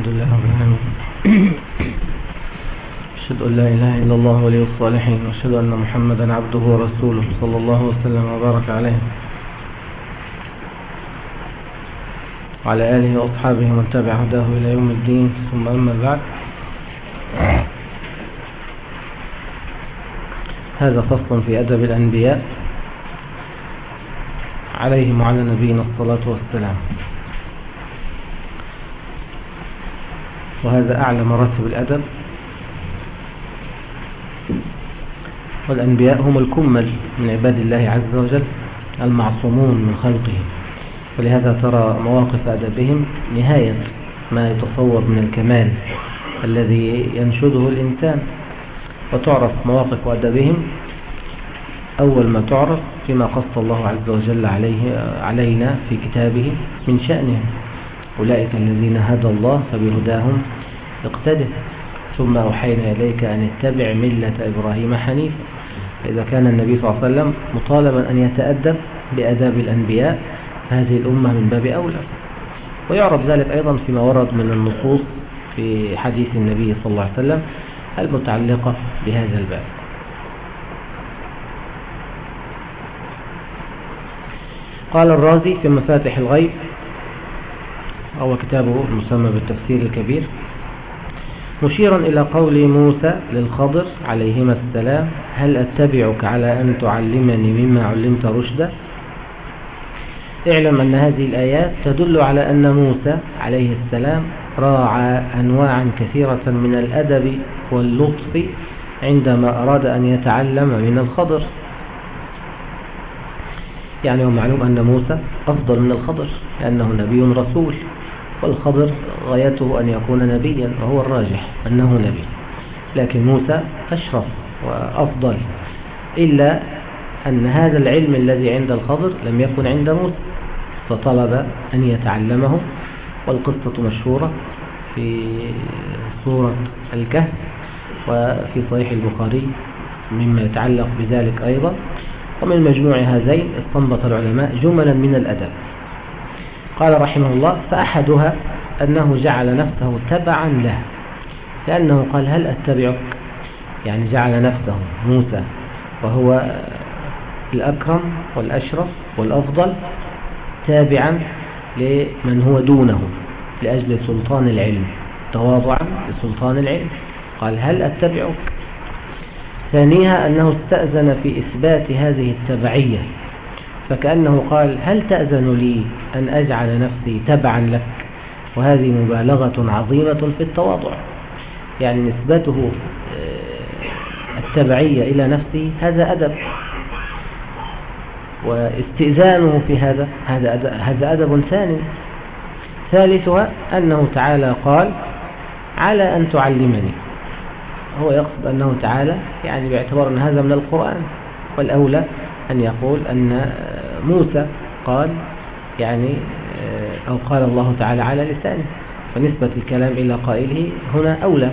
الحمد لله رب العالمين. أشهد أن لا إله إلا الله ولي الصالحين وأشهد أن محمدا عبده ورسوله صلى الله وسلم وبارك عليه. وعلى آله وأصحابه ومن تبع هداه إلى يوم الدين ثم أما بعد. هذا فصل في أدب الأنبياء عليهم وعلى نبينا الصلاة والسلام. وهذا أعلى مراتب الأدب. والأنبياء هم الكمل من عباد الله عز وجل المعصومون من خلقه ولهذا ترى مواقف أدبهم نهاية ما يتصور من الكمال الذي ينشده الإنسان. وتعرف مواقف أدبهم. أول ما تعرف فيما قص الله عز وجل عليه علينا في كتابه من شأنهم. أولئك الذين هدى الله فبهداهم اقتده ثم أوحينا إليك أن اتبع ملة إبراهيم حنيفا. فإذا كان النبي صلى الله عليه وسلم مطالبا أن يتأدب بأداب الأنبياء هذه الأمة من باب أولى. ويعرف ذلك أيضا فيما ورد من النصوص في حديث النبي صلى الله عليه وسلم المتعلقة بهذا الباب. قال الرازي في مفاتح الغيب هو كتابه المسمى بالتفسير الكبير. مشيرا إلى قول موسى للخضر عليهما السلام هل أتبعك على أن تعلمني مما علمت رشدا؟ اعلم أن هذه الآيات تدل على أن موسى عليه السلام راعى أنواعا كثيرة من الأدب واللطف عندما أراد أن يتعلم من الخضر. يعني هو معلوم أن موسى أفضل من الخضر لأنه نبي رسول. والخضر غايته أن يكون نبيا وهو الراجح أنه نبي. لكن موسى أشرف وأفضل إلا أن هذا العلم الذي عند الخضر لم يكن عند موسى فطلب أن يتعلمه. والقصة مشهورة في سورة الكهف وفي صحيح البخاري مما يتعلق بذلك أيضا. ومن مجموع هذين استنبط العلماء جملا من الأدب. قال رحمه الله فأحدها أنه جعل نفسه تبعا له لأنه قال هل أتبعك؟ يعني جعل نفسه موسى وهو الأكرم والأشرف والأفضل تابعا لمن هو دونه لأجل سلطان العلم تواضعا لسلطان العلم. قال هل أتبعك؟ ثانيها أنه استأذن في إثبات هذه التبعية. فكأنه قال هل تأذن لي أن أجعل نفسي تبعا لك؟ وهذه مبالغة عظيمة في التواضع. يعني نسبته التبعية إلى نفسه هذا أدب. واستئذانه في هذا هذا أدب, هذا أدب ثاني. ثالثها أنه تعالى قال على أن تعلمني. هو يقصد أنه تعالى يعني باعتبار أن هذا من القرآن. والأولى أن يقول أن موسى قال يعني أو قال الله تعالى على لسانه فنسبة الكلام إلى قائله هنا أولى.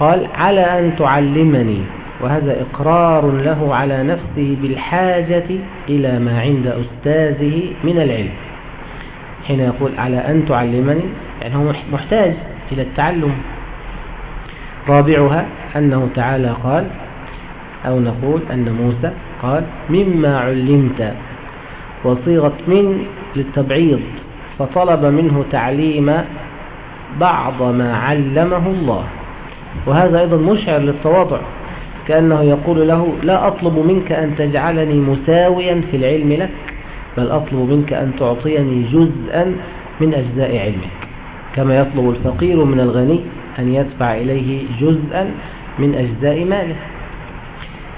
قال على أن تعلمني وهذا إقرار له على نفسه بالحاجة إلى ما عند أستاذه من العلم. حين يقول على أن تعلمني يعني هو محتاج إلى التعلم. رابعها أنه تعالى قال أو نقول أن موسى قال مما علمت وصيغة من للتبعيض فطلب منه تعليم بعض ما علمه الله. وهذا أيضا مشعر للتواضع كأنه يقول له لا أطلب منك أن تجعلني مساويا في العلم لك بل أطلب منك أن تعطيني جزءا من أجزاء علمك. كما يطلب الفقير من الغني أن يدفع إليه جزءا من أجزاء ماله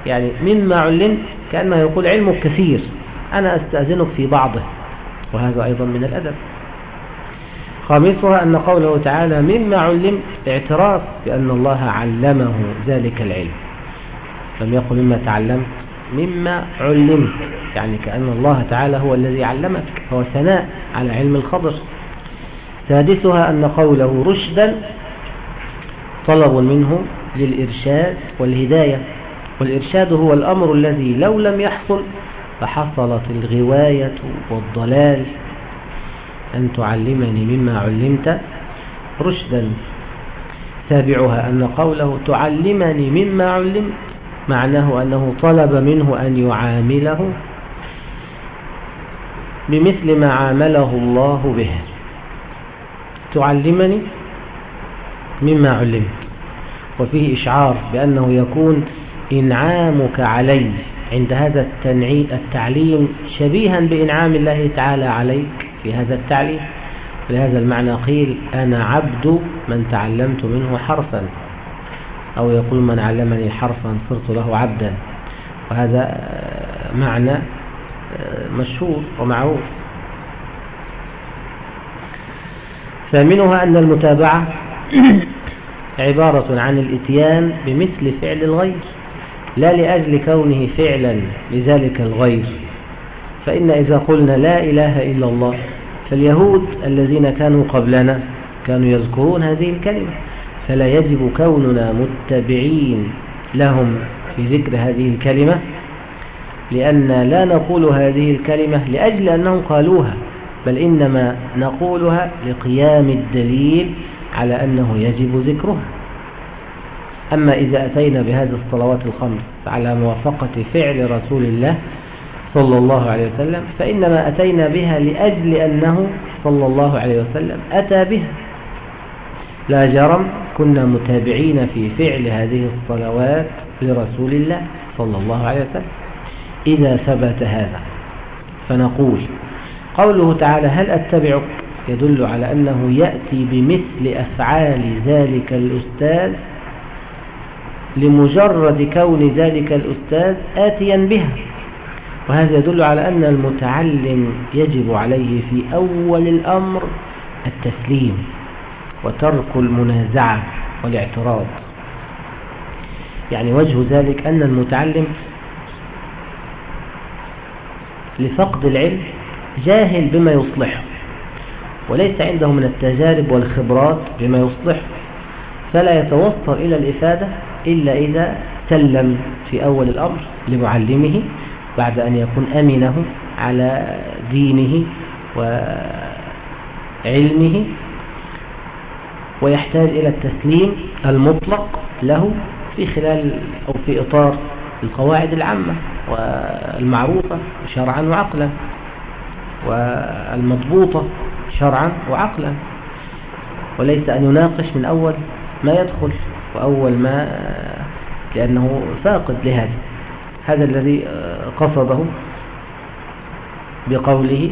يعني مما علمت كأنه يقول علمك كثير. أنا أستأذنك في بعضه وهذا أيضا من الأدب. خامسها أن قوله تعالى مما علمت اعتراف بأن الله علمه ذلك العلم. لم يقل مما تعلمت مما علمت يعني كأن الله تعالى هو الذي علمك هو ثناء على علم الخبر. سادسها أن قوله رشدا طلب منه للإرشاد والهداية. والإرشاد هو الأمر الذي لو لم يحصل فحصلت الغواية والضلال. أن تعلمني مما علمت رشدا. تابعها أن قوله تعلمني مما علمت معناه أنه طلب منه أن يعامله بمثل ما عامله الله به. تعلمني مما علمت. وفيه إشعار بأنه يكون إنعامك علي. عند هذا التعليم شبيها بإنعام الله تعالى عليك. في هذا التعليم لهذا المعنى قيل أنا عبد من تعلمت منه حرفا. أو يقول من علمني حرفا صرت له عبدا. وهذا معنى مشهور ومعروف. ثامنها أن المتابعة عبارة عن الإتيان بمثل فعل الغير. لا لأجل كونه فعلا لذلك الغير. فإن إذا قلنا لا إله إلا الله فاليهود الذين كانوا قبلنا كانوا يذكرون هذه الكلمة فلا يجب كوننا متبعين لهم في ذكر هذه الكلمة لأن لا نقول هذه الكلمة لأجل أنهم قالوها بل إنما نقولها لقيام الدليل على أنه يجب ذكرها. أما إذا أتينا بهذه الصلوات الخمس على موافقة فعل رسول الله صلى الله عليه وسلم فإنما أتينا بها لأجل أنه صلى الله عليه وسلم أتى بها. لا جرم كنا متابعين في فعل هذه الصلوات لرسول الله صلى الله عليه وسلم. إذا ثبت هذا فنقول قوله تعالى هل أتبعك؟ يدل على أنه يأتي بمثل أفعال ذلك الأستاذ لمجرد كون ذلك الأستاذ آتيا بها. وهذا يدل على أن المتعلم يجب عليه في أول الأمر التسليم وترك المنازعة والاعتراض. يعني وجه ذلك أن المتعلم لفقد العلم جاهل بما يصلحه وليس عنده من التجارب والخبرات بما يصلحه فلا يتوصل إلى الإفادة إلا إذا سلم في أول الأمر لمعلمه بعد أن يكون أمنه على دينه وعلمه ويحتاج إلى التسليم المطلق له في خلال أو في إطار القواعد العامة والمعروفة شرعا وعقلا والمضبوطة شرعا وعقلا. وليس أن يناقش من أول ما يدخل. وأول ما لأنه فاقد لهذا هذا الذي قصده بقوله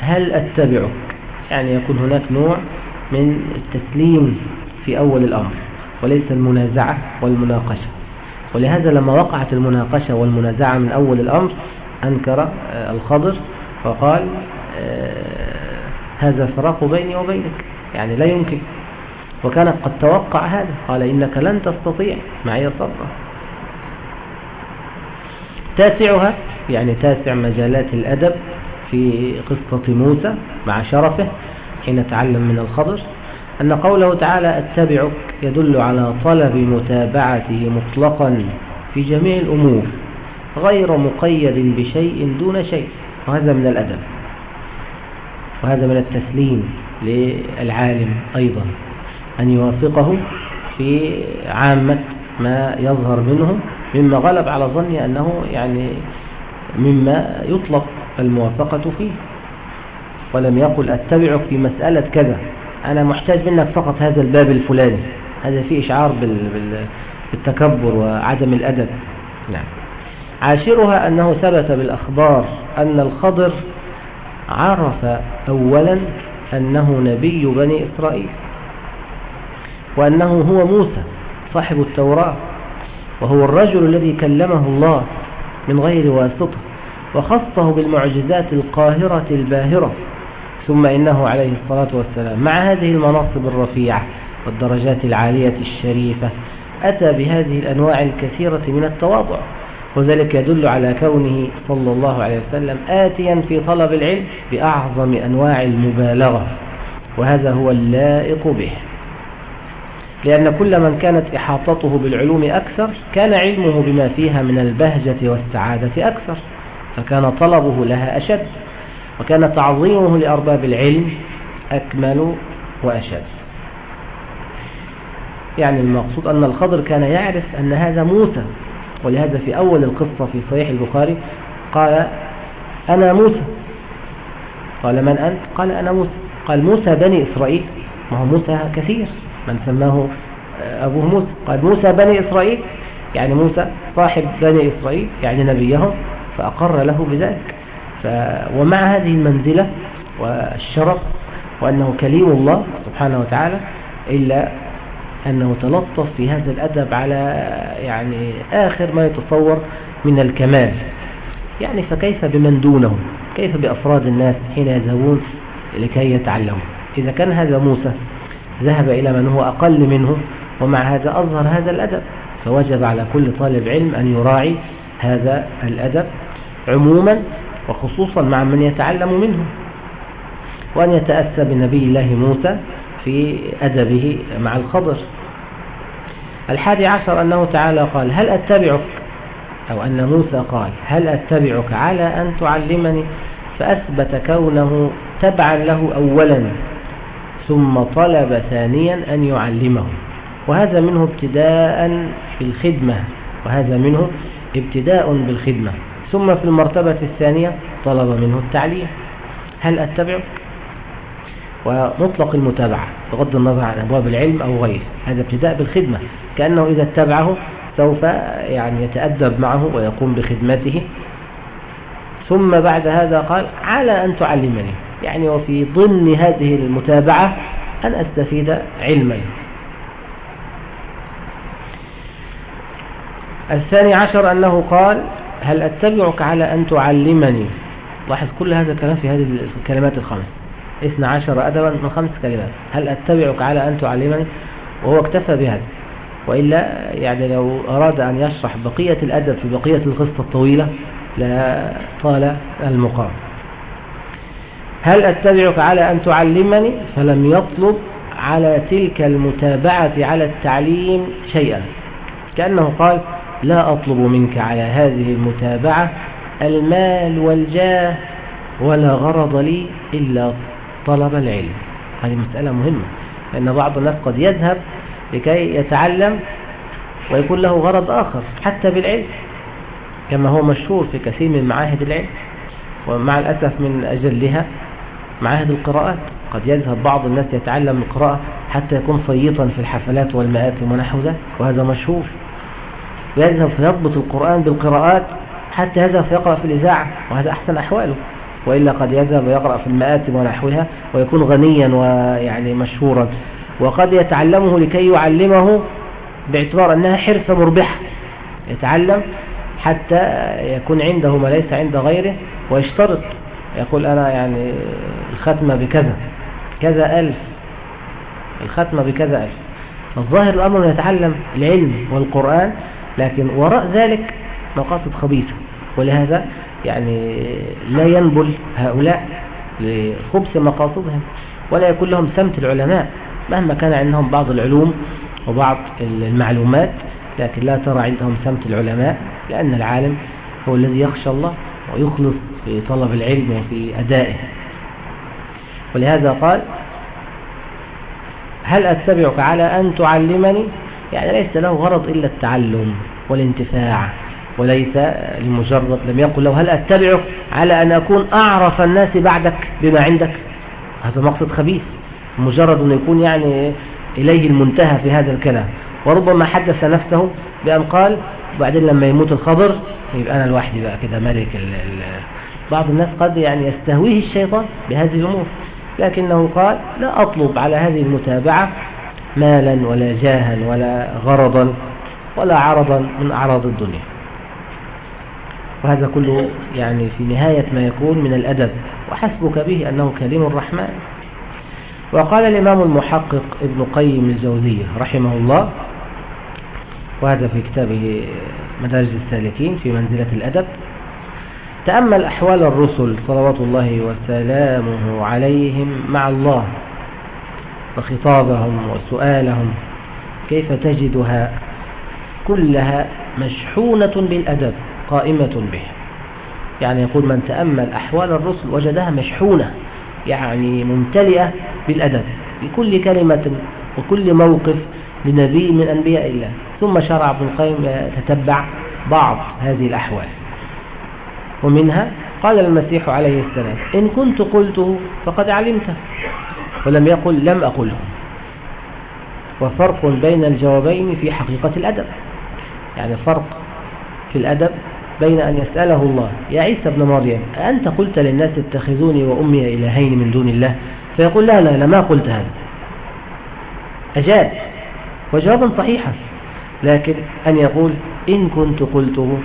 هل أتبعك؟ يعني يكون هناك نوع من التسليم في أول الأمر وليس المنازعة والمناقشة. ولهذا لما وقعت المناقشة والمنازعة من أول الأمر أنكر الخضر وقال هذا فراق بيني وبينك يعني لا يمكن. وكان قد توقع هذا. قال إنك لن تستطيع معي صبرا تاسعها يعني تاسع مجالات الأدب في قصة موسى مع شرفه حين تعلم من الخضر أن قوله تعالى اتبعك يدل على طلب متابعته مطلقا في جميع الأمور غير مقيد بشيء دون شيء وهذا من الأدب وهذا من التسليم للعالم أيضا. أن يوافقه في عامة ما يظهر منه مما غلب على ظني أنه يعني مما يطلق الموافقة فيه. ولم يقل أتبعك في مسألة كذا أنا محتاج منك فقط هذا الباب الفلاني. هذا فيه إشعار بالتكبر وعدم الأدب. نعم. عاشرها أنه ثبت بالأخبار أن الخضر عرف أولا أنه نبي بني إسرائيل. وأنه هو موسى صاحب التوراة وهو الرجل الذي كلمه الله من غير واسطة وخصه بالمعجزات القاهرة الباهرة. ثم إنه عليه الصلاة والسلام مع هذه المناصب الرفيعة والدرجات العالية الشريفة أتى بهذه الأنواع الكثيرة من التواضع وذلك يدل على كونه صلى الله عليه وسلم آتيا في طلب العلم بأعظم أنواع المبالغة وهذا هو اللائق به. لأن كل من كانت إحاطته بالعلوم أكثر كان علمه بما فيها من البهجة والسعادة أكثر فكان طلبه لها أشد وكان تعظيمه لأرباب العلم أكمل وأشد. يعني المقصود أن الخضر كان يعرف أن هذا موسى ولهذا في أول القصة في صحيح البخاري قال أنا موسى. قال من أنت؟ قال أنا موسى. قال موسى بني إسرائيل. ما هو موسى كثير. من سماه أبوه موسى. قال موسى بني إسرائيل؟ يعني موسى صاحب بني إسرائيل يعني نبيهم. فأقر له بذلك. ف... ومع هذه المنزلة والشرف وأنه كليم الله سبحانه وتعالى إلا أنه تلطف في هذا الأدب على يعني آخر ما يتصور من الكمال. يعني فكيف بمن دونه كيف بأفراد الناس حين يذهبون لكي يتعلموا؟ إذا كان هذا موسى ذهب إلى من هو أقل منه ومع هذا أظهر هذا الأدب. فوجب على كل طالب علم أن يراعي هذا الأدب عموما وخصوصا مع من يتعلم منه وأن يتأسى بنبي الله موسى في أدبه مع الخضر. الحادي عشر أنه تعالى قال هل أتبعك؟ أو أن موسى قال هل أتبعك على أن تعلمني؟ فأثبت كونه تبعا له أولا. ثم طلب ثانيا أن يعلمه وهذا منه ابتداء بالخدمة وهذا منه ابتداء بالخدمة. ثم في المرتبة الثانية طلب منه التعليم. هل أتبعك ومطلق المتابعة بغض النظر عن أبواب العلم أو غيره. هذا ابتداء بالخدمة. كأنه إذا اتبعه سوف يعني يتأدب معه ويقوم بخدمته. ثم بعد هذا قال على أن تعلمني. يعني وفي ضمن هذه المتابعة أن أستفيد علما. الثاني عشر أنه قال هل أتبعك على أن تعلمني؟ لاحظ كل هذا الكلام في هذه الكلمات الخمس. اثنى عشر أدبا من خمس كلمات. هل أتبعك على أن تعلمني؟ وهو اكتفى بهذا. وإلا يعني لو أراد أن يشرح بقية الأدب في بقية القصة الطويلة لطال المقام. هل أتبعك على أن تعلمني؟ فلم يطلب على تلك المتابعة على التعليم شيئا. كأنه قال لا أطلب منك على هذه المتابعة المال والجاه ولا غرض لي إلا طلب العلم. هذه مسألة مهمة لأن بعض الناس قد يذهب لكي يتعلم ويكون له غرض آخر حتى بالعلم. كما هو مشهور في كثير من معاهد العلم ومع الأسف من أجلها معاهد القراءات. قد يذهب بعض الناس يتعلم القراءة حتى يكون صيطا في الحفلات والمآتم ونحو ذلك وهذا مشهور. ويذهب فيضبط القرآن بالقراءات حتى يذهب فيقرأ في الإذاعة وهذا أحسن أحواله. وإلا قد يذهب ويقرأ في المآتم ونحوها ويكون غنيا ويعني مشهورا. وقد يتعلمه لكي يعلمه باعتبار أنها حرفة مربحة. يتعلم حتى يكون عنده ما ليس عند غيره ويشترط يقول أنا يعني الختمة بكذا كذا ألف الختمة بكذا ألف. الظاهر الأمر يتعلم العلم والقرآن لكن وراء ذلك مقاصد خبيثة. ولهذا يعني لا ينبل هؤلاء لخبث مقاصدهم ولا يكون لهم سمت العلماء مهما كان عندهم بعض العلوم وبعض المعلومات لكن لا ترى عندهم سمت العلماء لأن العالم هو الذي يخشى الله ويخلص في طلب العلم وفي أدائه. ولهذا قال هل أتبعك على أن تعلمني؟ يعني ليس له غرض إلا التعلم والانتفاع وليس لمجرد لم يقل له هل أتبعك على أن أكون أعرف الناس بعدك بما عندك؟ هذا مقصد خبيث مجرد أن يكون يعني إليه المنتهى في هذا الكلام. وربما حدث نفسه بأن قال وبعدين لما يموت الخضر يبقى أنا لوحدي بقى كده ملك ال ال بعض الناس قد يعني يستهويه الشيطان بهذه الأمور. لكنه قال لا أطلب على هذه المتابعة مالا ولا جاها ولا غرضا ولا عرضا من أعراض الدنيا. وهذا كله يعني في نهاية ما يكون من الأدب. وحسبك به أنه كريم الرحمن. وقال الإمام المحقق ابن قيم الجوزية رحمه الله وهذا في كتابه مدارج السالكين في منزلة الأدب تأمل أحوال الرسل صلوات الله وسلامه عليهم مع الله وخطابهم وسؤالهم كيف تجدها كلها مشحونة بالأدب قائمة به. يعني يقول من تأمل أحوال الرسل وجدها مشحونة يعني ممتلئة بالأدب بكل كلمة وكل موقف لنبي من أنبياء الله. ثم شرع ابن القيم يتتبع بعض هذه الأحوال. ومنها قال المسيح عليه السلام إن كنت قلته فقد علمته ولم يقل لم أقله. وفرق بين الجوابين في حقيقة الأدب. يعني فرق في الأدب بين أن يسأله الله يا عيسى ابن مريم أنت قلت للناس اتخذوني وأمي إلهين من دون الله؟ فيقول لا لا لا ما قلت هذا. أجاب وجوابا صحيحا لكن أن يقول إن كنت قلته.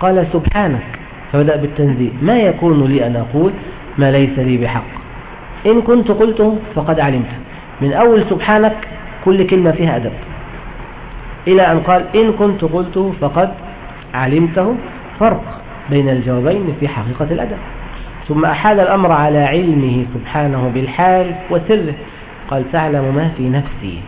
قال سبحانك. فبدأ بالتنزيل ما يكون لي أن أقول ما ليس لي بحق؟ إن كنت قلته فقد علمت. من أول سبحانك كل كلمة فيها أدب. إلى أن قال إن كنت قلته فقد علمته فرق بين الجوابين في حقيقة الأدب. ثم أحال الأمر على علمه سبحانه بالحال وسره. قال تعلم ما في نفسي.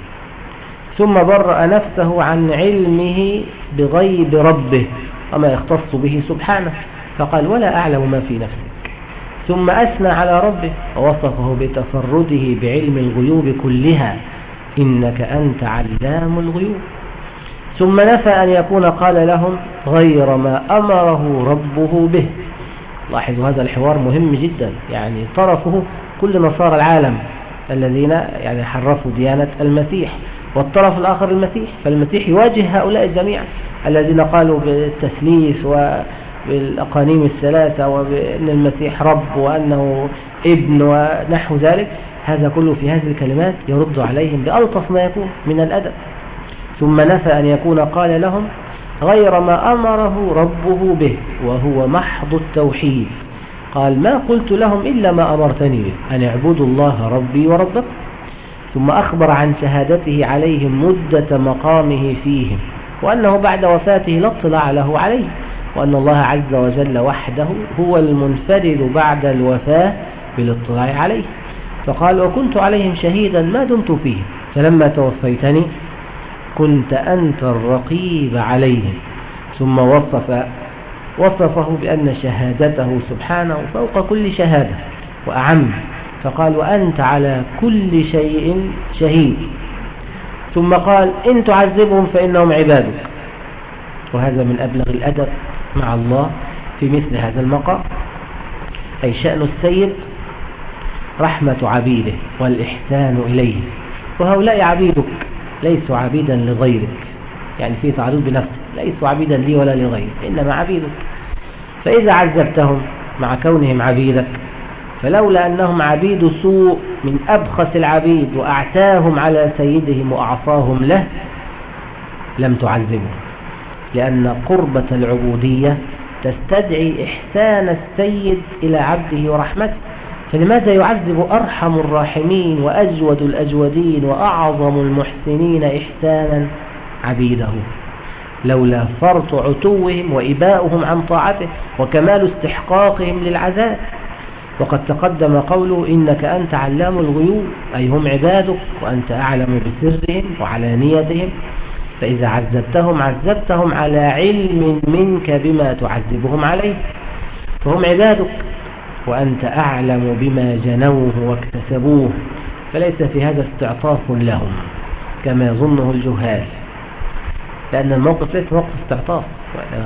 ثم برأ نفسه عن علمه بغيب ربه. وما يختص به سبحانه. فقال ولا أعلم ما في نفسك. ثم أثنى على ربه ووصفه بتفرده بعلم الغيوب كلها إنك أنت علام الغيوب. ثم نفى أن يكون قال لهم غير ما أمره ربه به. لاحظوا هذا الحوار مهم جدا يعني طرفه كل نصارى العالم الذين يعني حرفوا ديانة المسيح والطرف الآخر المسيح فالمسيح يواجه هؤلاء جميعا الذين قالوا بالتثليث وبالأقانيم الثلاثة وبأن المسيح رب وأنه ابن ونحو ذلك هذا كله في هذه الكلمات يرد عليهم بألطف ما يكون من الأدب. ثم نفى أن يكون قال لهم غير ما أمره ربه به وهو محض التوحيد. قال ما قلت لهم إلا ما أمرتني به أن اعبدوا الله ربي وربكم. ثم أخبر عن شهادته عليهم مدة مقامه فيهم وأنه بعد وفاته لا اطلاع له عليه. وأن الله عز وجل وحده هو المنفرد بعد الوفاة بالاطلاع عليه. فقال وكنت عليهم شهيدا ما دمت فيه فلما توفيتني كنت أنت الرقيب عليهم. ثم وصف وصفه بأن شهادته سبحانه فوق كل شهادة وأعم. فقال وأنت على كل شيء شهيد. ثم قال إن تعذبهم فإنهم عبادك. وهذا من أبلغ الأدب. مع الله في مثل هذا المقام. أي شأن السيد رحمة عبيده والإحسان إليه. وهؤلاء عبيدك ليسوا عبيدا لغيرك. يعني في تعريض بنفسك. ليسوا عبيدا لي ولا لغيرك إنما عبيدك. فإذا عذبتهم مع كونهم عبيدك فلولا أنهم عبيد سوء من أبخس العبيد وأعتاهم على سيدهم وأعصاهم له لم تعذبهم. لأن قربة العبودية تستدعي إحسان السيد إلى عبده ورحمته. فلماذا يعذب أرحم الراحمين وأجود الأجودين وأعظم المحسنين إحسانا عبيده؟ لولا فرط عتوهم وإباؤهم عن طاعته وكمال استحقاقهم للعذاب. وقد تقدم قوله إنك أنت علام الغيوب أي هم عبادك وأنت أعلم بسرهم وعلانيتهم. فإذا عذبتهم عذبتهم على علم منك بما تعذبهم عليه. فهم عبادك وأنت أعلم بما جنوه واكتسبوه. فليس في هذا استعطاف لهم كما يظنه الجهال. لأن الموقف ليس موقف استعطاف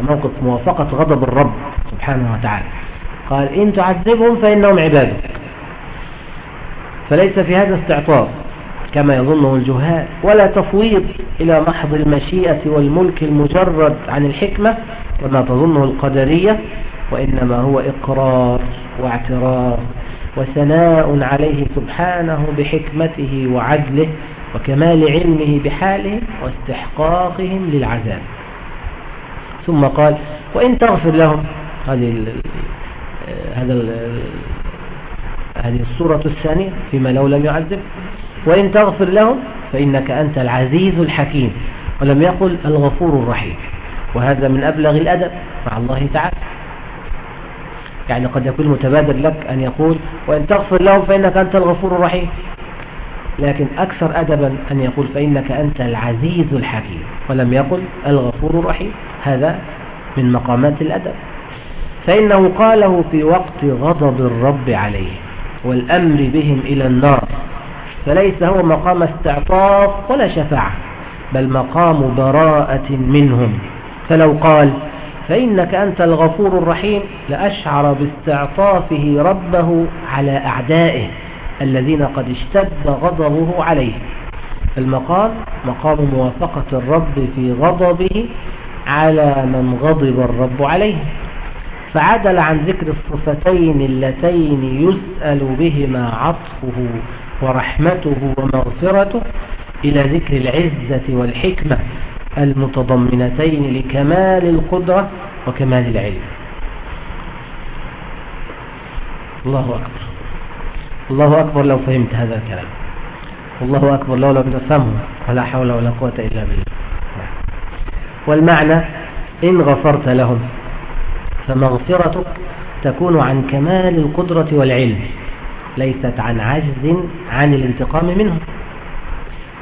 موقف موافقة غضب الرب سبحانه وتعالى. قال إن تعذبهم فإنهم عبادك. فليس في هذا استعطاف. كما يظنه الجهال ولا تفويض إلى محض المشيئة والملك المجرد عن الحكمة وما تظنه القدرية وإنما هو إقرار واعتراف وثناء عليه سبحانه بحكمته وعدله وكمال علمه بحالهم واستحقاقهم للعذاب. ثم قال وإن تغفر لهم هذه هذا هذه الصورة الثانية فيما لو لم يعذب. وإن تغفر لهم فإنك أنت العزيز الحكيم ولم يقل الغفور الرحيم وهذا من أبلغ الأدب مع الله تعالى. يعني قد يكون متبادر لك أن يقول وإن تغفر لهم فإنك أنت الغفور الرحيم. لكن أكثر أدبا أن يقول فإنك أنت العزيز الحكيم ولم يقل الغفور الرحيم. هذا من مقامات الأدب. فإنه قاله في وقت غضب الرب عليه والأمر بهم إلى النار. فليس هو مقام استعطاف ولا شفاعة بل مقام براءة منهم. فلو قال فإنك أنت الغفور الرحيم لأشعر باستعطافه ربه على أعدائه الذين قد اشتد غضبه عليه. المقام مقام موافقة الرب في غضبه على من غضب الرب عليه. فعدل عن ذكر الصفتين اللتين يسأل بهما عطفه ورحمته ومغفرته إلى ذكر العزة والحكمة المتضمنتين لكمال القدرة وكمال العلم. الله أكبر. الله أكبر لو فهمت هذا الكلام. الله أكبر لو لم تفهمه. ولا حول ولا قوة إلا بالله. والمعنى إن غفرت لهم فمغفرتك تكون عن كمال القدرة والعلم. ليست عن عجز عن الانتقام منهم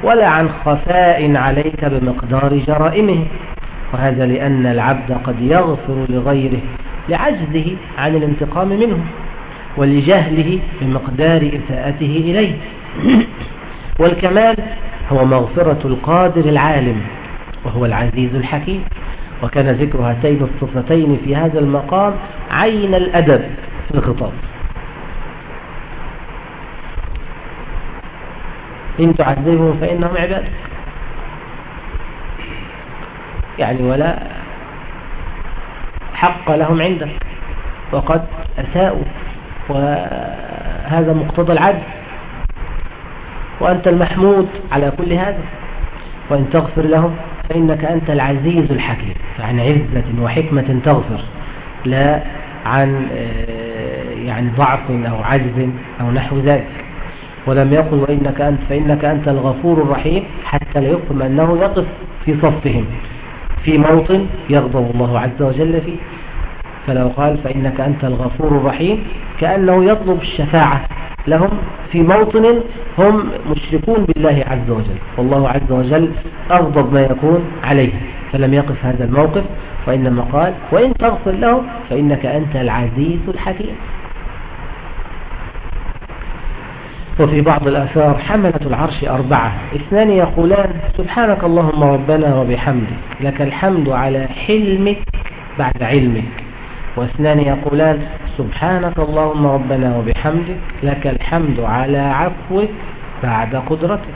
ولا عن خفاء عليك بمقدار جرائمه وهذا لأن العبد قد يغفر لغيره لعجزه عن الانتقام منه ولجهله بمقدار إساءته إليه. والكمال هو مغفرة القادر العالم وهو العزيز الحكيم. وكان ذكر هاتين الصفتين في هذا المقام عين الأدب في الخطاب. إن تعذبهم فإنهم عبادك يعني ولا حق لهم عندك وقد أساءوا. وهذا مقتضى العدل. وأنت المحمود على كل هذا. وإن تغفر لهم فإنك أنت العزيز الحكيم. فعن عزة وحكمة تغفر. لا عن آه، يعني ضعف أو عجز أو نحو ذلك. ولم يقل وإنك أنت فإنك أنت الغفور الرحيم حتى لا يفهم أنه يقف في صفهم. في موطن يغضب الله عز وجل فيه. فلو قال فإنك أنت الغفور الرحيم كأنه يطلب الشفاعة. لهم في موطن هم مشركون بالله عز وجل. والله عز وجل أغضب ما يكون عليه. فلم يقف هذا الموقف. وإنما قال وإن تغفر لهم فإنك أنت العزيز الحكيم. وفي بعض الآثار حملة العرش أربعة. اثنان يقولان سبحانك اللهم ربنا وبحمدك لك الحمد على حلمك بعد علمك. واثنان يقولان سبحانك اللهم ربنا وبحمدك لك الحمد على عفوك بعد قدرتك.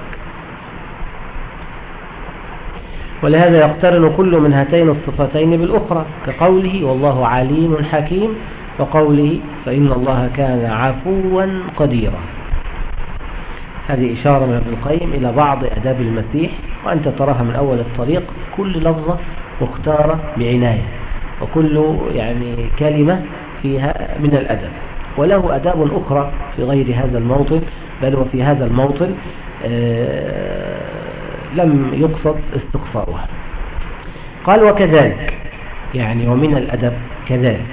ولهذا يقترن كل من هاتين الصفتين بالأخرى كقوله والله عليم حكيم وقوله فإن الله كان عفوا قديرا. هذه إشارة من ابن القيم إلى بعض أداب المسيح وأنت تراها من أول الطريق كل لفظة مختارة بعناية وكل يعني كلمة فيها من الأدب وله أداب أخرى في غير هذا الموطن بل وفي هذا الموطن آه، لم يقصد استقصاؤها. قال وكذلك. يعني ومن الأدب كذلك.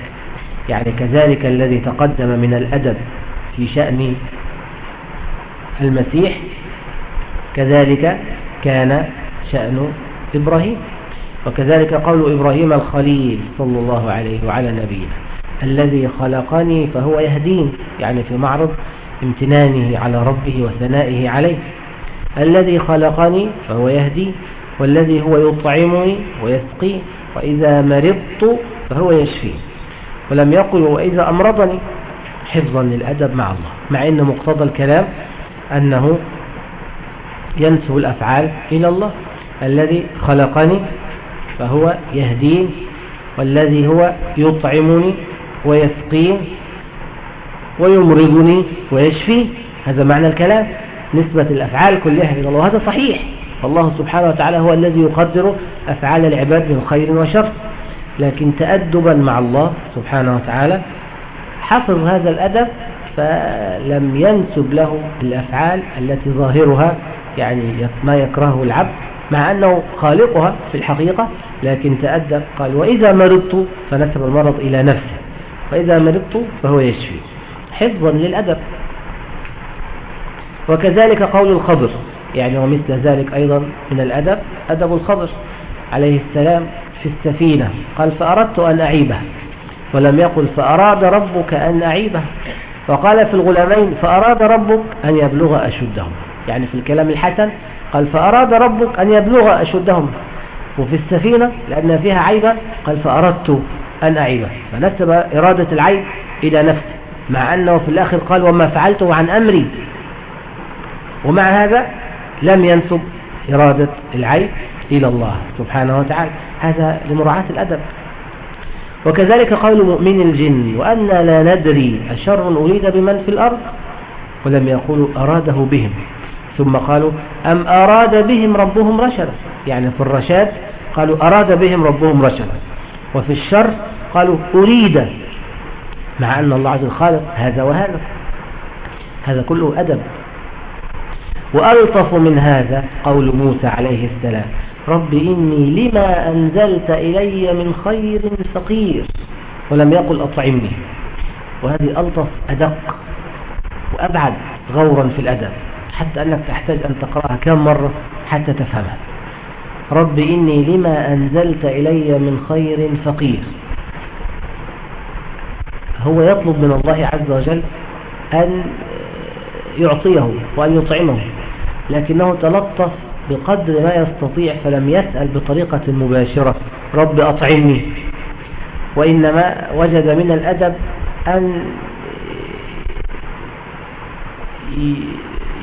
يعني كذلك الذي تقدم من الأدب في شأن المسيح كذلك كان شأن إبراهيم. وكذلك قول إبراهيم الخليل صلى الله عليه وعلى نبينا الذي خلقني فهو يهدين يعني في معرض امتنانه على ربه وثنائه عليه. الذي خلقني فهو يهدي والذي هو يطعمني ويسقي وإذا مرضت فهو يشفي. ولم يقل وإذا أمرضني حفظا للأدب مع الله مع أن مقتضى الكلام أنه ينسب الأفعال إلى الله. الذي خلقني فهو يهدين والذي هو يطعمني ويسقين ويمرضني ويشفي هذا معنى الكلام. نسبة الأفعال كلها إلى الله هذا صحيح. فالله سبحانه وتعالى هو الذي يقدر أفعال العباد من خير وشر. لكن تأدبا مع الله سبحانه وتعالى حفظ هذا الأدب فلم ينسب له الأفعال التي ظاهرها يعني ما يكرهه العبد مع أنه خالقها في الحقيقة لكن تأدب قال وإذا مرضت فنسب المرض إلى نفسه وإذا مرضت فهو يشفي. حفظا للأدب. وكذلك قول الخضر يعني ومثل ذلك أيضا من الأدب أدب الخضر عليه السلام في السفينة قال فأردت أن أعيبه ولم يقل فأراد ربك أن أعيبه. وقال في الغلامين فأراد ربك أن يبلغ أشدهم. يعني في الكلام الحسن قال فأراد ربك أن يبلغ أشدهم. وفي السفينة لأن فيها عيبة قال فأردت أن أعيبه. فنسب إرادة العيب إلى نفسه مع أنه في الآخر قال وما فعلته عن أمري. ومع هذا لم ينسب إرادة العيب إلى الله سبحانه وتعالى. هذا لمراعاة الأدب. وكذلك قول مؤمن الجن وأن لا ندري أشر أريد بمن في الأرض؟ ولم يقولوا أراده بهم. ثم قالوا أم أراد بهم ربهم رشدا؟ يعني في الرشاد قالوا أراد بهم ربهم رشدا. وفي الشر قالوا أريد مع أن الله عز وجل خالق هذا وهذا. هذا كله أدب. وألطف من هذا قول موسى عليه السلام. رب إني لما أنزلت إلي من خير فقير. ولم يقل أطعمني. وهذه ألطف أدق وأبعد غورا في الأدب. حتى أنك تحتاج أن تقرأها كم مرة حتى تفهمها. رب إني لما أنزلت إلي من خير فقير. هو يطلب من الله عز وجل أن يعطيه وأن يطعمه. لكنه تلطف بقدر ما يستطيع فلم يسأل بطريقة مباشرة. رب أطعمني. وإنما وجد من الأدب أن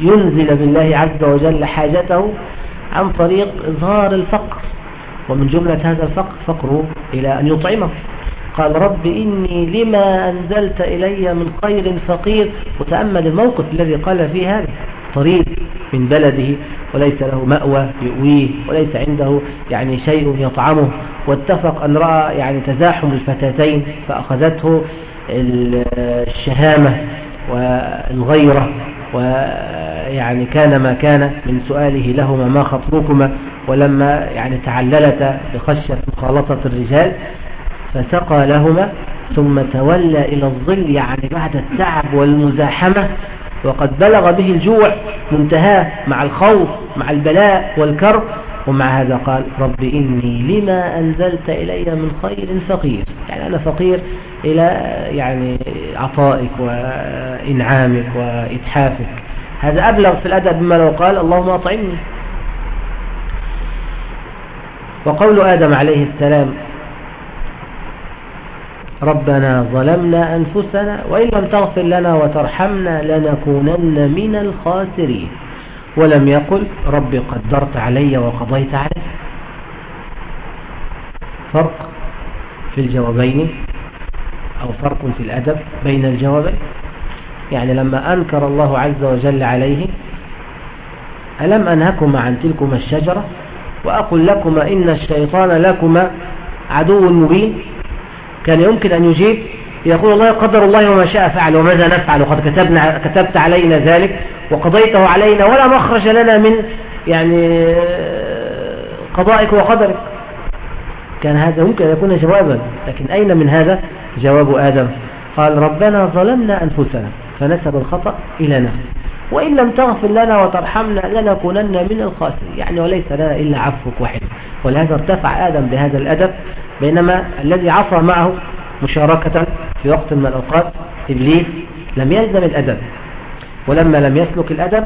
ينزل بالله عز وجل حاجته عن طريق إظهار الفقر. ومن جملة هذا الفقر فقره إلى أن يطعمه. قال رب إني لما أنزلت إلي من خير فقير. وتأمل الموقف الذي قال فيه هذا. طريق من بلده. وليس له مأوى يؤويه وليس عنده يعني شيء يطعمه. واتفق أن رأى يعني تزاحم الفتاتين فأخذته الشهامة والغيرة. ويعني كان ما كان من سؤاله لهما ما خطبكما. ولما يعني تعللت بخشية مخالطة الرجال فسقى لهما ثم تولى إلى الظل يعني بعد التعب والمزاحمة. وقد بلغ به الجوع منتهاه مع الخوف مع البلاء والكرب. ومع هذا قال رب إني لما أنزلت إلي من خير فقير. يعني أنا فقير إلى يعني عطائك وإنعامك وإتحافك. هذا أبلغ في الأدب مما لو قال اللهم أطعمني. وقول آدم عليه السلام ربنا ظلمنا أنفسنا وإن لم تغفر لنا وترحمنا لنكونن من الخاسرين. ولم يقل ربي قدرت علي وقضيت علي فرق في الجوابين أو فرق في الأدب بين الجوابين. يعني لما أنكر الله عز وجل عليه ألم أنهكما عن تلكما الشجرة؟ وأقول لكما إن الشيطان لكما عدو مبين. كان يمكن أن يجيب يقول الله قدر الله وما شاء فعل وماذا نفعل؟ وقد كتبنا كتبت علينا ذلك وقضيته علينا ولا مخرج لنا من يعني قضائك وقدرك. كان هذا ممكن أن يكون جوابا لكن أين من هذا جواب آدم؟ قال ربنا ظلمنا أنفسنا فنسب الخطأ إلى نفسه وإن لم تغفر لنا وترحمنا لنكونن من الخاسرين. يعني وليس لنا إلا عفوك وحده ولهذا ارتفع آدم بهذا الأدب بينما الذي عصى معه مشاركة في وقت من الأوقات إبليس لم يلزم الأدب. ولما لم يسلك الأدب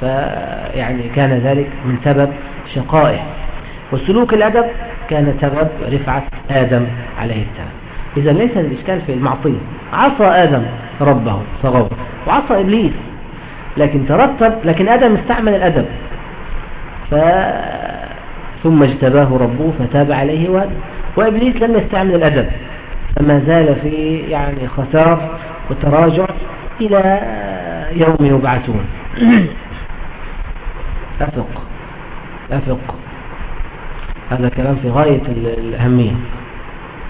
فيعني كان ذلك من سبب شقائه. وسلوك الأدب كان سبب رفعة آدم عليه السلام. إذا ليس الإشكال في المعصية. عصى آدم ربه صغور وعصى إبليس. لكن ترتب لكن آدم استعمل الأدب. ف... ثم اجتباه ربه فتاب عليه وهدى وإبليس لم يستعمل الأدب. فما زال في يعني خسار وتراجع إلى يوم يبعثون. أفق أفق. هذا كلام في غاية الأهمية.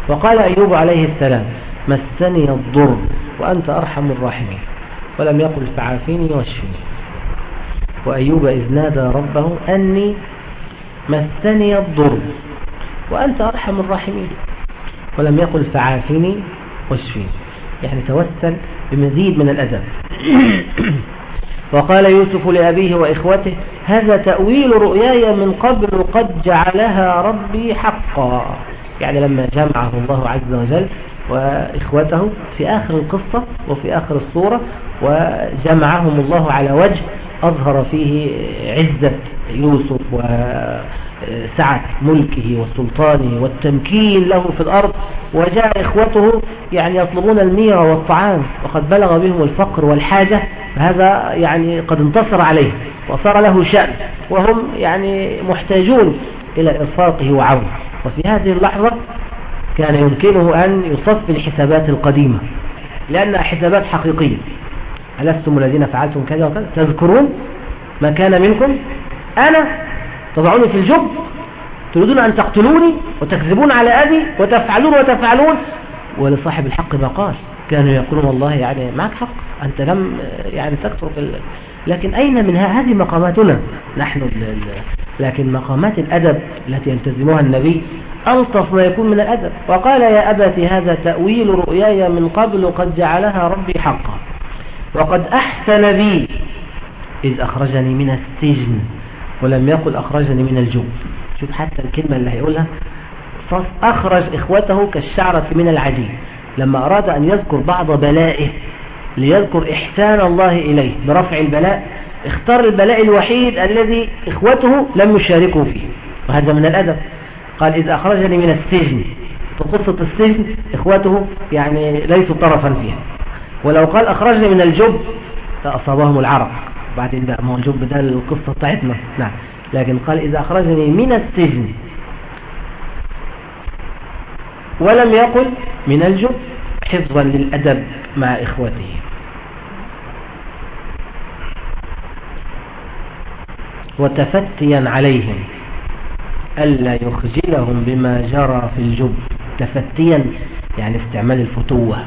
وقال أيوب عليه السلام مسني الضر وأنت أرحم الراحمين. ولم يقل فعافيني واشفني وأيوب إذ نادى ربه أني مسني الضر وأنت أرحم الراحمين. ولم يقل فعافني واشفني يعني توسل بمزيد من الأدب. وقال يوسف لأبيه وإخوته هذا تأويل رؤياي من قبل قد جعلها ربي حقا. يعني لما جمعه الله عز وجل وإخوته في آخر القصة وفي آخر الصورة وجمعهم الله على وجه أظهر فيه عزة يوسف وسعة ملكه وسلطانه والتمكين له في الأرض وجاء إخوته يعني يطلبون الميرة والطعام وقد بلغ بهم الفقر والحاجة فهذا يعني قد انتصر عليه وصار له شأن وهم يعني محتاجون إلى إرفاقه وعونه. وفي هذه اللحظة كان يمكنه أن يصفي الحسابات القديمة لأنها حسابات حقيقية. ألستم الذين فعلتم كذا وكذا؟ تذكرون ما كان منكم؟ أنا تضعوني في الجب تريدون أن تقتلوني وتكذبون على أبي وتفعلون وتفعلون ولصاحب الحق ما قال كانوا يقولون والله يعني معك حق أنت لم يعني تكترك لكن أين من هذه مقاماتنا؟ نحن لكن مقامات الأدب التي يلتزمها النبي ألطف ما يكون من الأدب. وقال يا أبت هذا تأويل رؤياي من قبل قد جعلها ربي حقا. وقد أحسن بي إذ أخرجني من السجن ولم يقل أخرجني من الجوب شوف حتى الكلمة اللي هيقولها. أخرج إخوته كالشعرة من العجين لما أراد أن يذكر بعض بلائه ليذكر إحسان الله إليه برفع البلاء اختار البلاء الوحيد الذي إخوته لم يشاركوا فيه وهذا من الأدب. قال إذا أخرجني من السجن. فقصة السجن إخوته يعني ليسوا طرفا فيها. ولو قال أخرجني من الجب فأصابهم العرق. بعدين بقى ما هو الجب ده القصة بتاعتنا. نعم. لكن قال إذا أخرجني من السجن. ولم يقل من الجب. حفظا للأدب مع إخوته. وتفتيا عليهم. ألا يخجلهم بما جرى في الجب. تفتيا يعني استعمال الفتوة.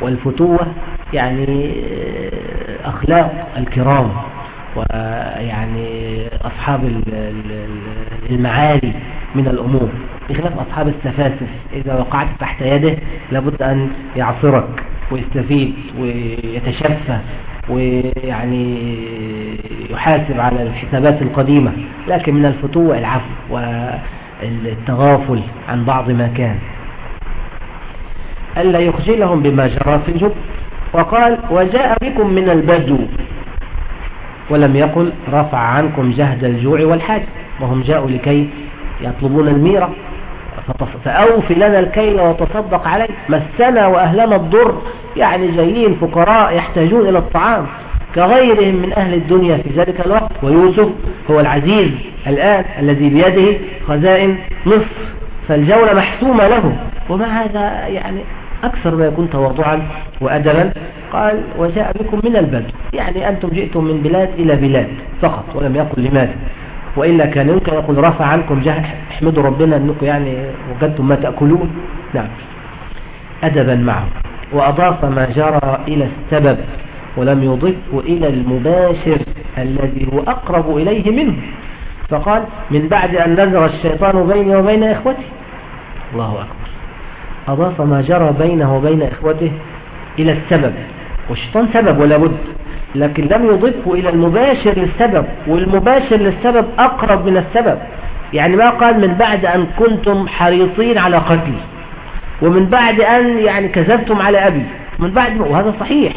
والفتوة يعني أخلاق الكرام ويعني أصحاب المعالي من الأمور. بخلاف أصحاب السفاسف. إذا وقعت تحت يده لابد أن يعصرك ويستفيد ويتشفى. ويعني يحاسب على الحسابات القديمة لكن من الفتوة العفو والتغافل عن بعض ما كان. ألا يخجلهم بما جرى في الجب. وقال وجاء بكم من البدو. ولم يقل رفع عنكم جهد الجوع والحاج. وهم جاءوا لكي يطلبون الميرة فأوف لنا الكيل وتصدق عليه مسنا وأهلنا الضر. يعني جايين فقراء يحتاجون إلى الطعام كغيرهم من أهل الدنيا في ذلك الوقت. ويوسف هو العزيز الآن الذي بيده خزائن مصر فالجولة محسومة له. ومع هذا يعني أكثر ما يكون تواضعا وأدبا قال وجاء بكم من البلد يعني أنتم جئتم من بلاد إلى بلاد فقط ولم يقل لماذا. وإلا كان يمكن يقول رفع عنكم جهل احمدوا ربنا أنكم يعني وجدتم ما تأكلون. نعم. أدبا معه. وأضاف ما جرى إلى السبب ولم يضفه إلى المباشر الذي هو أقرب إليه منه. فقال من بعد أن نزغ الشيطان بيني وبين إخوتي. الله أكبر. أضاف ما جرى بينه وبين إخوته إلى السبب. والشيطان سبب ولا بد؟ لكن لم يضفه إلى المباشر للسبب والمباشر للسبب أقرب من السبب. يعني ما قال من بعد أن كنتم حريصين على قتلي ومن بعد أن يعني كذبتم على أبي. من بعد وهذا صحيح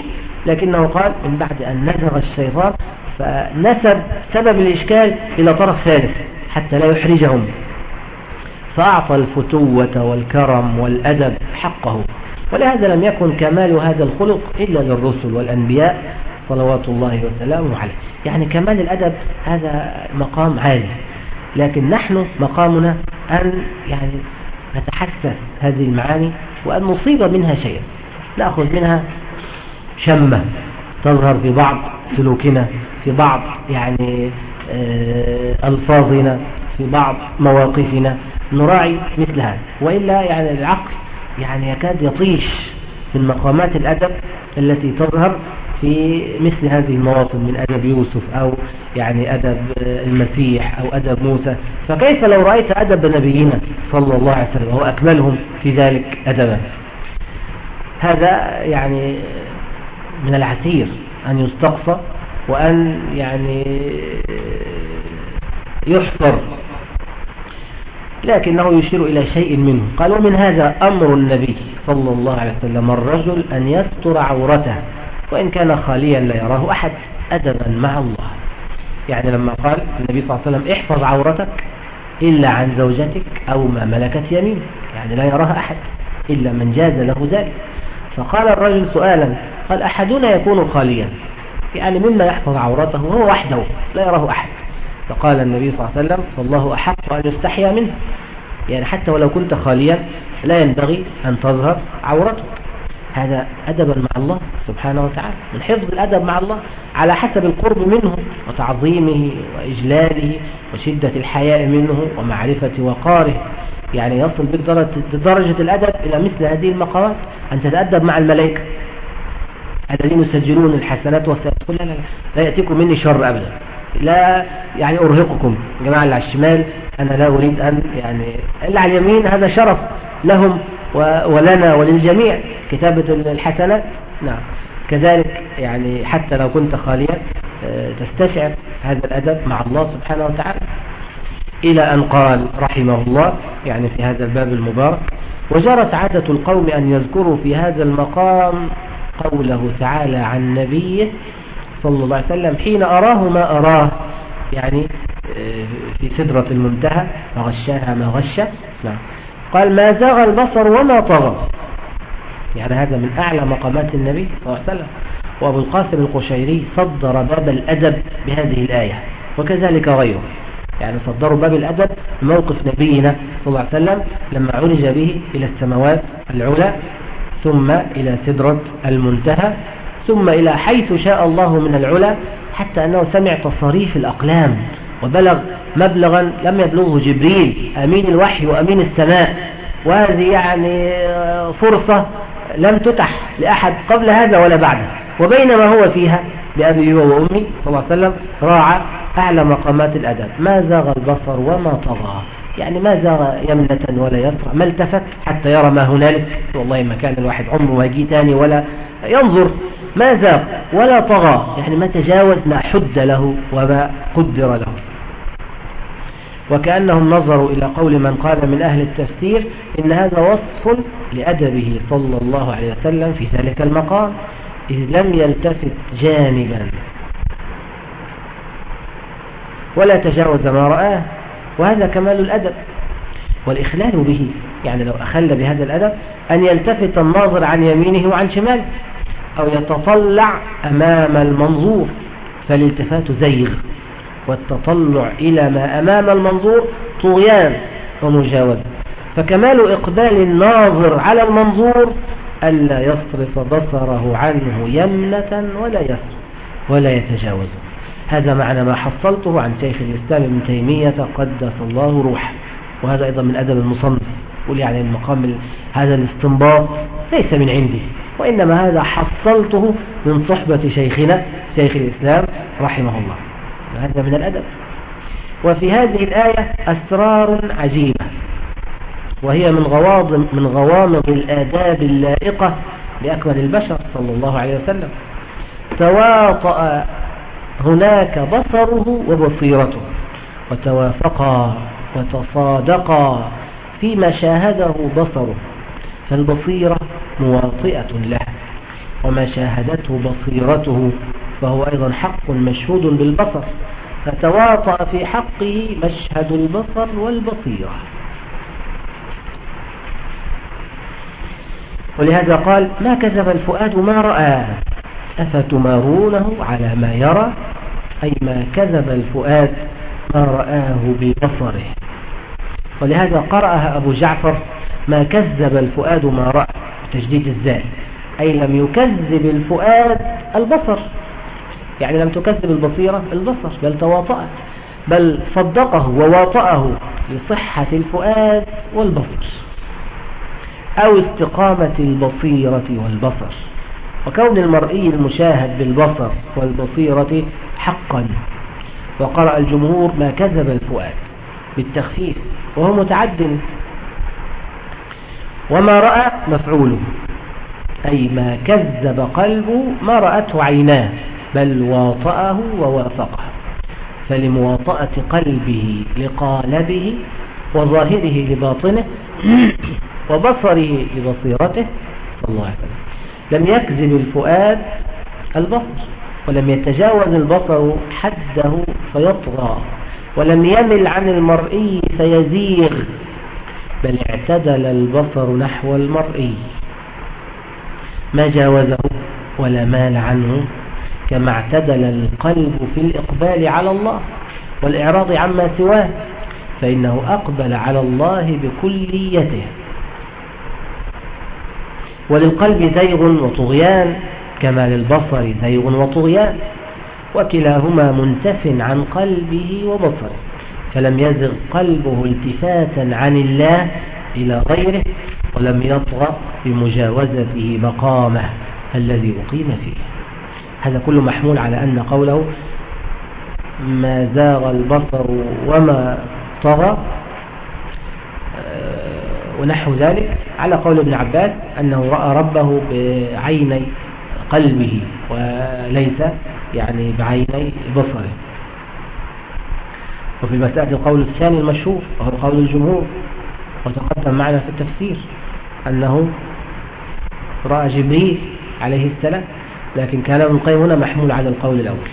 لكنه قال من بعد أن نزغ الشيطان فنسب سبب الإشكال إلى طرف ثالث حتى لا يحرجهم. فأعطى الفتوة والكرم والأدب حقه. ولهذا لم يكن كمال هذا الخلق إلا للرسل والأنبياء صلوات الله وسلامه عليه. يعني كمال الأدب هذا مقام عالي. لكن نحن مقامنا أن يعني نتحسس هذه المعاني وأن نصيب منها شيئا. نأخذ منها شمة تظهر في بعض سلوكنا في بعض يعني آه، ألفاظنا في بعض مواقفنا. نراعي مثل هذا. وإلا يعني العقل يعني يكاد يطيش من مقامات الأدب التي تظهر في مثل هذه المواطن من أدب يوسف أو يعني أدب المسيح أو أدب موسى. فكيف لو رأيت أدب نبينا صلى الله عليه وسلم وهو أكملهم في ذلك أدبا؟ هذا يعني من العسير أن يستقصى وأن يعني يحفر لكنه يشير إلى شيء منه. قال ومن هذا أمر النبي صلى الله عليه وسلم الرجل أن يستر عورته. وإن كان خاليا لا يراه أحد أدبا مع الله. يعني لما قال النبي صلى الله عليه وسلم احفظ عورتك إلا عن زوجتك أو ما ملكت يمينك. يعني لا يراها أحد إلا من جاز له ذلك. فقال الرجل سؤالا قال أحدنا يكون خاليا؟ يعني مما يحفظ عورته هو وحده لا يراه أحد. فقال النبي صلى الله عليه وسلم فالله أحق أن يستحيا منه. يعني حتى ولو كنت خاليا لا ينبغي أن تظهر عورتك. هذا أدبا مع الله سبحانه وتعالى من حفظ الأدب مع الله على حسب القرب منه وتعظيمه وإجلاله وشدة الحياء منه ومعرفة وقاره. يعني يصل بدرجة درجة الأدب إلى مثل هذه المقامات أن تتأدب مع الملائكة الذين يسجلون الحسنات والسيئات. لا لا لا يأتيكم مني شر أبدا. لا يعني أرهقكم. جماعة اللي على الشمال أنا لا أريد أن يعني اللي على اليمين هذا شرف لهم. ولنا وللجميع كتابة الحسنات نعم. كذلك يعني حتى لو كنت خاليا آه، تستشعر هذا الأدب مع الله سبحانه وتعالى. إلى أن قال رحمه الله يعني في هذا الباب المبارك وجرت عادة القوم أن يذكروا في هذا المقام قوله تعالى عن نبيه صلى الله عليه وسلم حين أراه ما أراه. يعني آه، في سدرة المنتهى فغشاها ما غشى نعم. قال ما زاغ البصر وما طغى. يعني هذا من أعلى مقامات النبي صلى الله عليه وسلم. وأبو القاسم القشيري صدر باب الأدب بهذه الآية وكذلك غيره. يعني صدروا باب الأدب موقف نبينا صلى الله عليه وسلم لما عرج به إلى السماوات العلى ثم إلى سدرة المنتهى ثم إلى حيث شاء الله من العلا حتى أنه سمع تصاريف الأقلام. وبلغ مبلغا لم يبلغه جبريل أمين الوحي وأمين السماء. وهذه يعني فرصة لم تتح لأحد قبل هذا ولا بعده. وبينما هو فيها بأبي وأمي صلى الله عليه وسلم راعى أعلى مقامات الأدب. ما زاغ البصر وما طغى. يعني ما زاغ يمنة ولا يسرع ما التفت حتى يرى ما هنالك. والله ما كان الواحد عمره ما يجي تاني ولا ينظر. ما زاغ ولا طغى. يعني ما تجاوز ما حد له وما قدر له. وكأنهم نظروا إلى قول من قال من أهل التفسير إن هذا وصف لأدبه صلى الله عليه وسلم في ذلك المقام إذ لم يلتفت جانبا. ولا تجاوز ما رآه وهذا كمال الأدب والإخلال به. يعني لو أخل بهذا الأدب أن يلتفت الناظر عن يمينه وعن شماله أو يتطلع أمام المنظور فالالتفات زيغ. والتطلع إلى ما أمام المنظور طغيان ومجاوزة فكمال إقبال الناظر على المنظور ألا يصرف بصره عنه يمنة ولا يسر ولا يتجاوزه هذا معنى ما حصلته عن شيخ الإسلام ابن تيمية قدس الله روحه. وهذا أيضا من أدب المصنف. قول يعني المقام هذا الاستنباط ليس من عندي وإنما هذا حصلته من صحبة شيخنا شيخ الإسلام رحمه الله. هذا من الأدب. وفي هذه الآية أسرار عجيبة وهي من غواضم من غوامض الآداب اللائقة لأكمل البشر صلى الله عليه وسلم. تواطأ هناك بصره وبصيرته وتوافقا وتصادقا فيما شاهده بصره فالبصيرة مواطئة له وما شاهدته بصيرته فهو أيضا حق مشهود بالبصر فتواطأ في حقه مشهد البصر والبصيرة. ولهذا قال ما كذب الفؤاد ما رأى أفتمارونه على ما يرى؟ أي ما كذب الفؤاد ما رآه ببصره. ولهذا قرأها أبو جعفر ما كذب الفؤاد ما رأى تجديد الزال أي لم يكذب الفؤاد البصر. يعني لم تكذب البصيرة البصر بل تواطأت بل صدقه وواطأه لصحة الفؤاد والبصر أو استقامة البصيرة والبصر. وكون المرئي المشاهد بالبصر والبصيرة حقا. وقرأ الجمهور ما كذب الفؤاد بالتخفيف وهو متعد. وما رأى مفعوله أي ما كذب قلبه ما رأته عيناه. بل واطأه ووافقه. فلمواطأة قلبه لقالبه وظاهره لباطنه وبصره لبصيرته صلى الله عليه وسلم. لم يكذب الفؤاد البصر ولم يتجاوز البصر حده فيطغى ولم يمل عن المرئي فيزيغ بل اعتدل البصر نحو المرئي ما جاوزه ولا مال عنه كما اعتدل القلب في الإقبال على الله والإعراض عما سواه فإنه أقبل على الله بكليته. وللقلب زيغ وطغيان كما للبصر زيغ وطغيان وكلاهما منتف عن قلبه وبصره فلم يزغ قلبه التفاتا عن الله إلى غيره ولم يطغى بمجاوزته مقامه الذي أقيم فيه. هذا كله محمول على أن قوله ما زاغ البصر وما طغى آه، ونحو ذلك على قول ابن عباس أنه رأى ربه بعيني قلبه وليس يعني بعيني بصره. وفي المسألة القول الثاني المشهور وهو قول الجمهور وتقدم معنا في التفسير أنه رأى جبريل عليه السلام لكن كلام ابن القيم هنا محمول على القول الأول.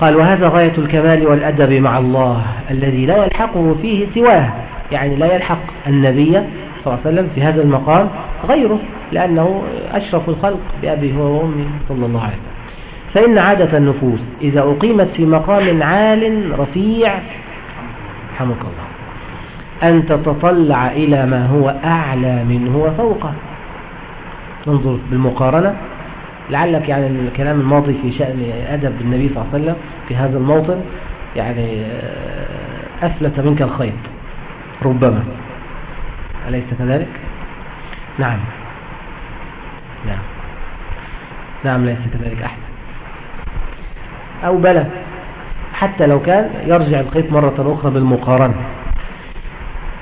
قال وهذا غاية الكمال والأدب مع الله الذي لا يلحقه فيه سواه. يعني لا يلحق النبي صلى الله عليه وسلم في هذا المقام غيره لأنه أشرف الخلق بأبي هو وأمي صلى الله عليه وسلم. فإن عادة النفوس إذا أقيمت في مقام عال رفيع حمك الله أن تتطلع إلى ما هو أعلى منه وفوقه. ننظر بالمقارنة. لعلك يعني الكلام الماضي في شأن أدب النبي صلى الله عليه وسلم في هذا الموطن يعني آه، أفلت منك الخيط ربما. أليس كذلك؟ نعم. نعم. نعم ليس كذلك أحسن. أو بلى حتى لو كان يرجع الخيط مرة أخرى بالمقارنة.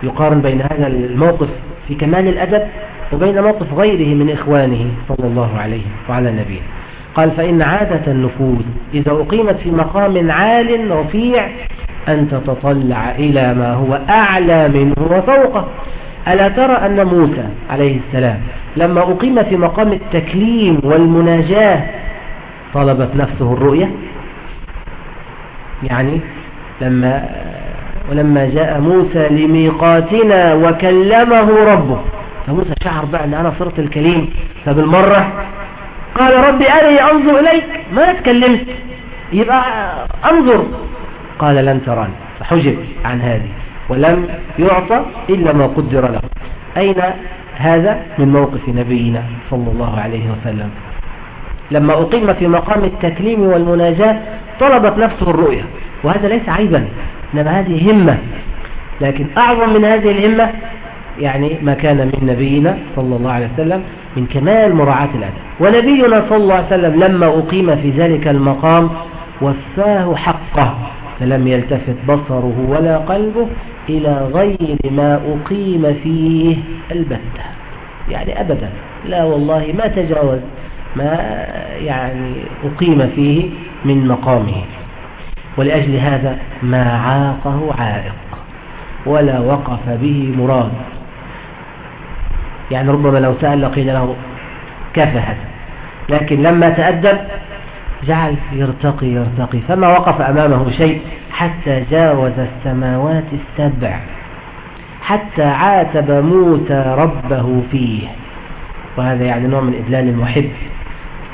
يقارن بين هذا الموقف في كمال الأدب وبين موقف غيره من إخوانه صلى الله عليه وعلى نبيه. قال فإن عادة النفوس إذا أقيمت في مقام عال رفيع أن تتطلع إلى ما هو أعلى منه وفوقه. ألا ترى أن موسى عليه السلام لما أقيم في مقام التكليم والمناجاة طلبت نفسه الرؤية؟ يعني لما ولما جاء موسى لميقاتنا وكلمه ربه. فموسى شعر بقى ان أنا صرت الكليم فبالمرة قال ربي أري أنظر إليك ما تكلمت. يبقى أنظر. قال لن تراني فحجب عن هذه ولم يعطى إلا ما قدر له. أين هذا؟ من موقف نبينا صلى الله عليه وسلم. لما أقيم في مقام التكليم والمناجاة طلبت نفسه الرؤية. وهذا ليس عيبا إنما هذه همة. لكن أعظم من هذه الهمة يعني ما كان من نبينا صلى الله عليه وسلم من كمال مراعاة الأدب. ونبينا صلى الله عليه وسلم لما أقيم في ذلك المقام وفاه حقه فلم يلتفت بصره ولا قلبه إلى غير ما أقيم فيه البتة. يعني أبدا. لا والله ما تجاوز ما يعني أقيم فيه من مقامه. ولأجل هذا ما عاقه عائق ولا وقف به مراد. يعني ربما لو سأل لقيل له كفى هذا لكن لما تأدب جعل يرتقي يرتقي فما وقف أمامه شيء حتى جاوز السماوات السبع حتى عاتب موسى ربه فيه. وهذا يعني نوع من إدلال المحب.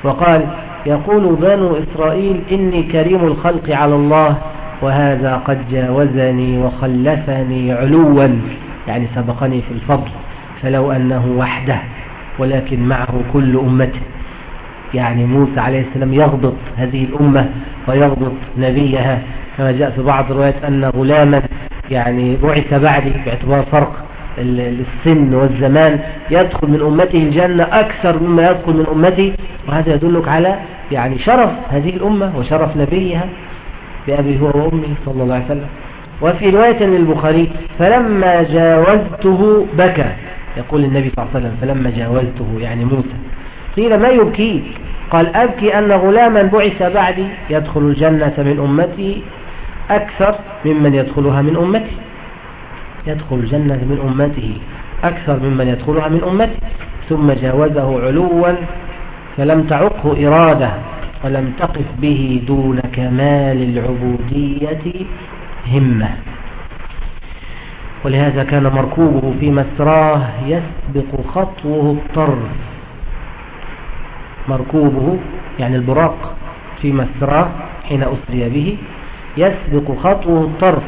وقال يقول بنو إسرائيل إني كريم الخلق على الله وهذا قد جاوزني وخلفني علوا. يعني سبقني في الفضل. فلو أنه وحده ولكن معه كل أمته. يعني موسى عليه السلام يغضط هذه الأمة ويغضط نبيها. كما جاء في بعض الروايات أن غلاما يعني بعث بعدي باعتبار فرق السن والزمان يدخل من أمته الجنة أكثر مما يدخل من أمته وهذا يدلك على يعني شرف هذه الأمة وشرف نبيها بأبي هو وأمي صلى الله عليه وسلم. وفي رواية للبخاري فلما جاوزته بكى. يقول النبي صلى الله عليه وسلم فلما جاوزته يعني موسى قيل ما يبكيك قال أبكي أن غلاما بعث بعدي يدخل الجنة من أمتي أكثر ممن يدخلها من أمتي. يدخل الجنة من أمته أكثر ممن يدخلها من أمته ثم جاوزه علوا فلم تعقه إرادة ولم تقف به دون كمال العبودية همة. ولهذا كان مركوبه في مسراه يسبق خطوه الطرف مركوبه يعني البراق في مسراه حين أسري به يسبق خطوه الطرف.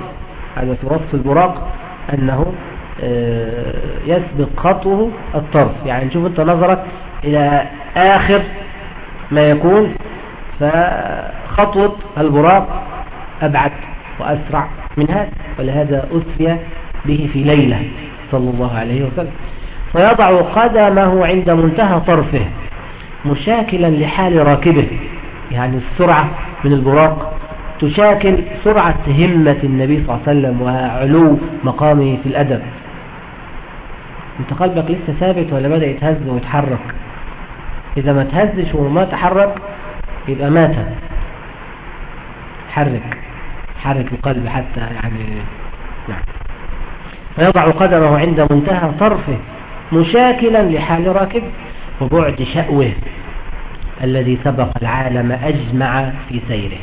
هذا في وصف البراق أنه آه، يسبق خطوه الطرف. يعني نشوف أنت نظرك إلى آخر ما يكون فخطوة البراق أبعد وأسرع من هذا ولهذا أسري به في ليلة صلى الله عليه وسلم. فيضع قدمه عند منتهى طرفه مشاكلا لحال راكبه. يعني السرعة من البراق تشاكل سرعة همة النبي صلى الله عليه وسلم وعلو مقامه في الأدب. أنت قلبك لسه ثابت ولا بدأ يتهز ويتحرك؟ إذا ما تهزش وما تحرك يبقى مات. حرك حرك القلب حتى يعني نعم. فيضع قدمه عند منتهى طرفه مشاكلا لحال راكب وبعد شأوه الذي سبق العالم أجمع في سيره.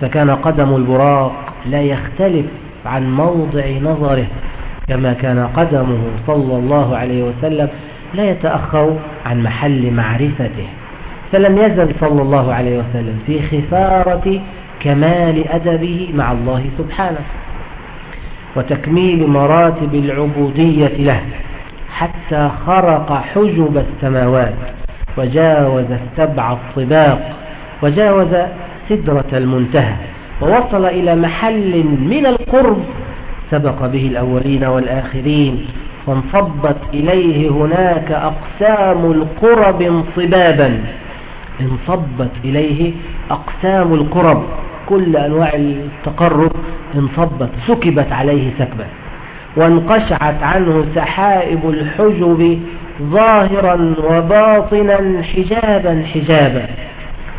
فكان قدم البراق لا يختلف عن موضع نظره كما كان قدمه صلى الله عليه وسلم لا يتأخر عن محل معرفته. فلم يزل صلى الله عليه وسلم في خفارة كمال أدبه مع الله سبحانه. وتكميل مراتب العبودية له حتى خرق حجب السماوات وجاوز السبع الطباق وجاوز سدرة المنتهى ووصل إلى محل من القرب سبق به الأولين والآخرين وانصبت إليه هناك أقسام القرب انصبابا انصبت إليه أقسام القرب. كل أنواع التقرب انصبت سكبت عليه سكبة وانقشعت عنه سحائب الحجب ظاهرا وباطنا حجابا حجابا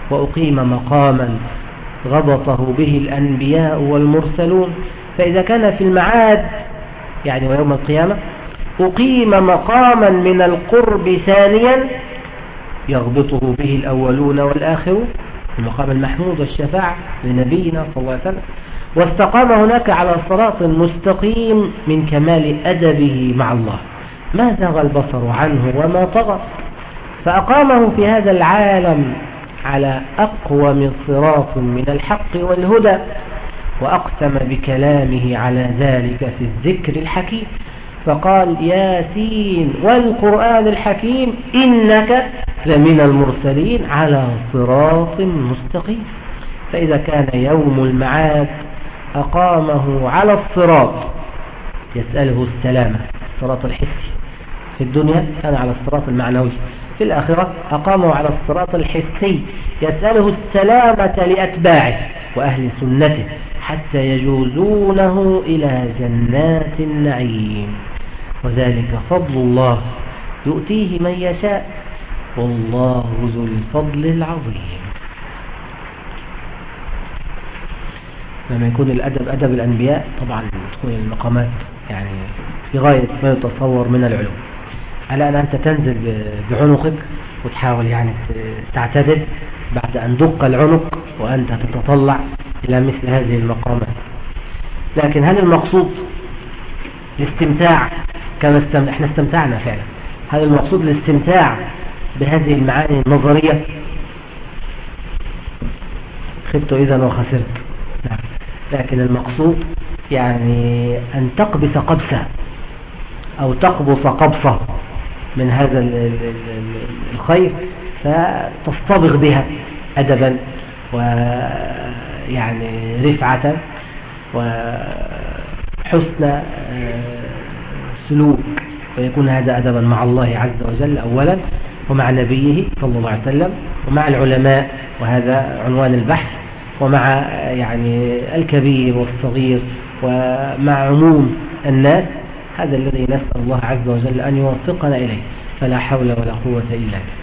وأقيم مقاما غبطه به الأنبياء والمرسلون. فإذا كان في المعاد يعني ويوم القيامة أقيم مقاما من القرب ثانيا يغبطه به الأولون والآخرون. المقام المحمود والشفاعة لنبينا صلى الله عليه وسلم. واستقام هناك على صراط مستقيم من كمال أدبه مع الله. ما زغ البصر عنه وما طغى. فأقامه في هذا العالم على أقوم صراط من الحق والهدى وأقسم بكلامه على ذلك في الذكر الحكيم. فقال ياسين والقرآن الحكيم إنك لمن المرسلين على صراط مستقيم. فإذا كان يوم المعاد أقامه على الصراط يسأله السلامة الصراط الحسي في الدنيا كان على الصراط المعنوي في الآخرة أقامه على الصراط الحسي يسأله السلامة لأتباعه وأهل سنته حتى يجوزونه إلى جنات النعيم. وذلك فضل الله. يؤتيه من يشاء. والله ذو الفضل العظيم. لما يكون الأدب أدب الأنبياء طبعا تكون المقامات يعني في غاية ما يتصور من العلوم. على أن أنت تنزل بعنقك وتحاول يعني تعتدل بعد أن دق العنق وأنت تتطلع إلى مثل هذه المقامات. لكن هل المقصود الاستمتاع كما استم... إحنا استمتعنا فعلا. هل المقصود الاستمتاع بهذه المعاني النظرية. خبت إذا وخسرت. نعم. لكن المقصود يعني أن تقبس قبسة أو تقبص قبصة من هذا الخير فتصطبغ بها أدبا ويعني رفعة وحسن آه، سلوك ويكون هذا أدبا مع الله عز وجل أولا ومع نبيه صلى الله عليه وسلم ومع العلماء وهذا عنوان البحث ومع يعني الكبير والصغير ومع عموم الناس هذا الذي نسأل الله عز وجل أن يوفقنا إليه فلا حول ولا قوة إلا بالله.